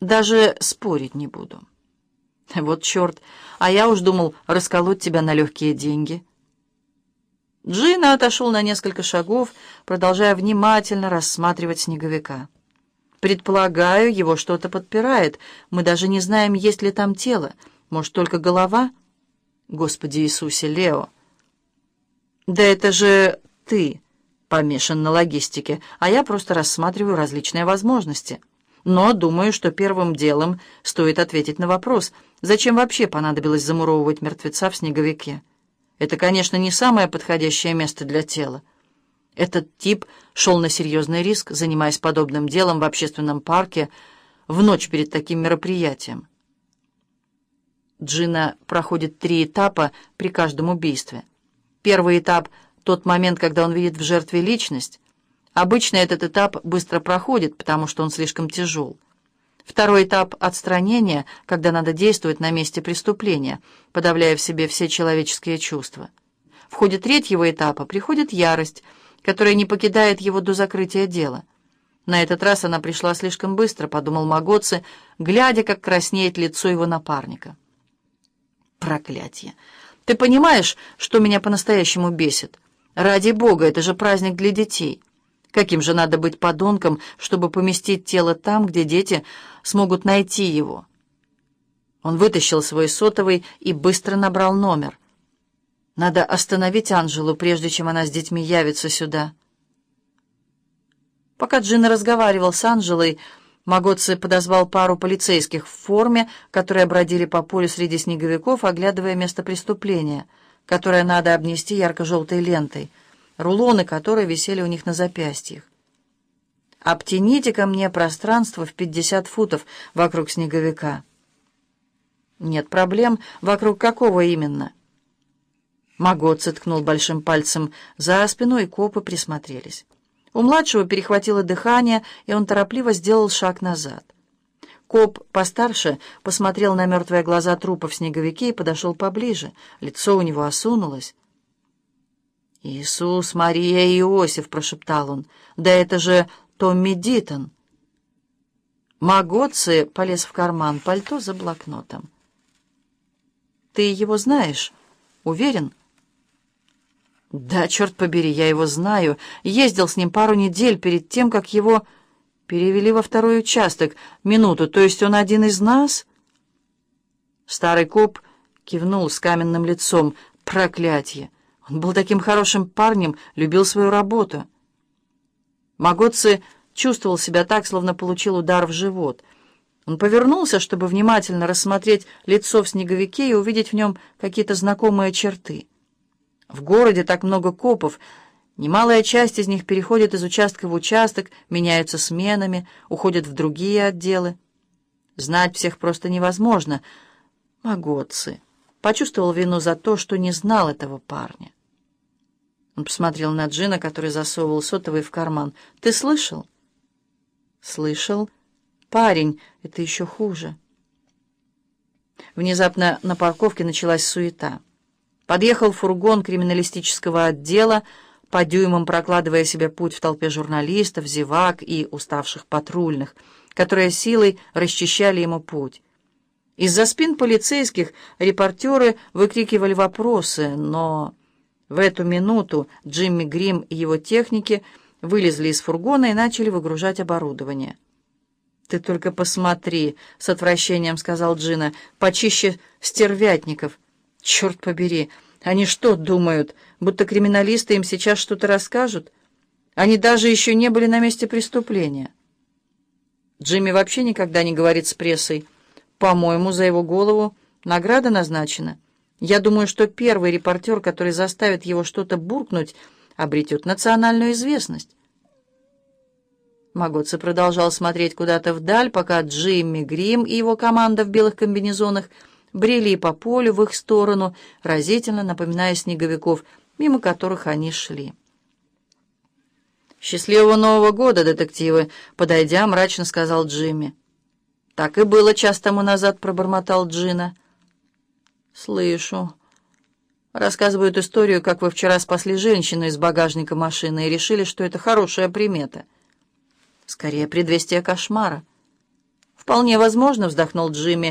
Даже спорить не буду. Вот черт, а я уж думал расколоть тебя на легкие деньги. Джина отошел на несколько шагов, продолжая внимательно рассматривать снеговика. Предполагаю, его что-то подпирает. Мы даже не знаем, есть ли там тело. Может, только голова? Господи Иисусе, Лео! Да это же ты помешан на логистике, а я просто рассматриваю различные возможности. Но думаю, что первым делом стоит ответить на вопрос, зачем вообще понадобилось замуровывать мертвеца в снеговике. Это, конечно, не самое подходящее место для тела. Этот тип шел на серьезный риск, занимаясь подобным делом в общественном парке в ночь перед таким мероприятием. Джина проходит три этапа при каждом убийстве. Первый этап — тот момент, когда он видит в жертве личность, Обычно этот этап быстро проходит, потому что он слишком тяжел. Второй этап — отстранения, когда надо действовать на месте преступления, подавляя в себе все человеческие чувства. В ходе третьего этапа приходит ярость, которая не покидает его до закрытия дела. На этот раз она пришла слишком быстро, подумал Магоци, глядя, как краснеет лицо его напарника. Проклятье! Ты понимаешь, что меня по-настоящему бесит? Ради бога, это же праздник для детей. Каким же надо быть подонком, чтобы поместить тело там, где дети смогут найти его? Он вытащил свой сотовый и быстро набрал номер. Надо остановить Анжелу, прежде чем она с детьми явится сюда. Пока Джина разговаривал с Анжелой, Магоци подозвал пару полицейских в форме, которые бродили по полю среди снеговиков, оглядывая место преступления, которое надо обнести ярко-желтой лентой — рулоны которые висели у них на запястьях. «Обтяните ко мне пространство в пятьдесят футов вокруг снеговика». «Нет проблем. Вокруг какого именно?» Магот ткнул большим пальцем за спину, и копы присмотрелись. У младшего перехватило дыхание, и он торопливо сделал шаг назад. Коп постарше посмотрел на мертвые глаза трупа в снеговике и подошел поближе. Лицо у него осунулось. «Иисус, Мария и Иосиф!» — прошептал он. «Да это же Томми Дитон!» Магоци полез в карман пальто за блокнотом. «Ты его знаешь? Уверен?» «Да, черт побери, я его знаю. Ездил с ним пару недель перед тем, как его перевели во второй участок. Минуту, то есть он один из нас?» Старый коп кивнул с каменным лицом. «Проклятье! Он был таким хорошим парнем, любил свою работу. Магоци чувствовал себя так, словно получил удар в живот. Он повернулся, чтобы внимательно рассмотреть лицо в снеговике и увидеть в нем какие-то знакомые черты. В городе так много копов, немалая часть из них переходит из участка в участок, меняются сменами, уходят в другие отделы. Знать всех просто невозможно. Магоци почувствовал вину за то, что не знал этого парня. Он посмотрел на Джина, который засовывал сотовый в карман. «Ты слышал?» «Слышал. Парень, это еще хуже». Внезапно на парковке началась суета. Подъехал фургон криминалистического отдела, по дюймам прокладывая себе путь в толпе журналистов, зевак и уставших патрульных, которые силой расчищали ему путь. Из-за спин полицейских репортеры выкрикивали вопросы, но... В эту минуту Джимми Грим и его техники вылезли из фургона и начали выгружать оборудование. «Ты только посмотри», — с отвращением сказал Джина, — «почище стервятников. Черт побери, они что думают, будто криминалисты им сейчас что-то расскажут? Они даже еще не были на месте преступления». Джимми вообще никогда не говорит с прессой. По-моему, за его голову награда назначена. Я думаю, что первый репортер, который заставит его что-то буркнуть, обретет национальную известность. Магоци продолжал смотреть куда-то вдаль, пока Джимми Грим и его команда в белых комбинезонах брели по полю в их сторону, разительно напоминая снеговиков, мимо которых они шли. «Счастливого Нового года, детективы!» — подойдя, мрачно сказал Джимми. «Так и было час тому назад», — пробормотал Джина. «Слышу. Рассказывают историю, как вы вчера спасли женщину из багажника машины и решили, что это хорошая примета. Скорее, предвестие кошмара. «Вполне возможно», — вздохнул Джимми.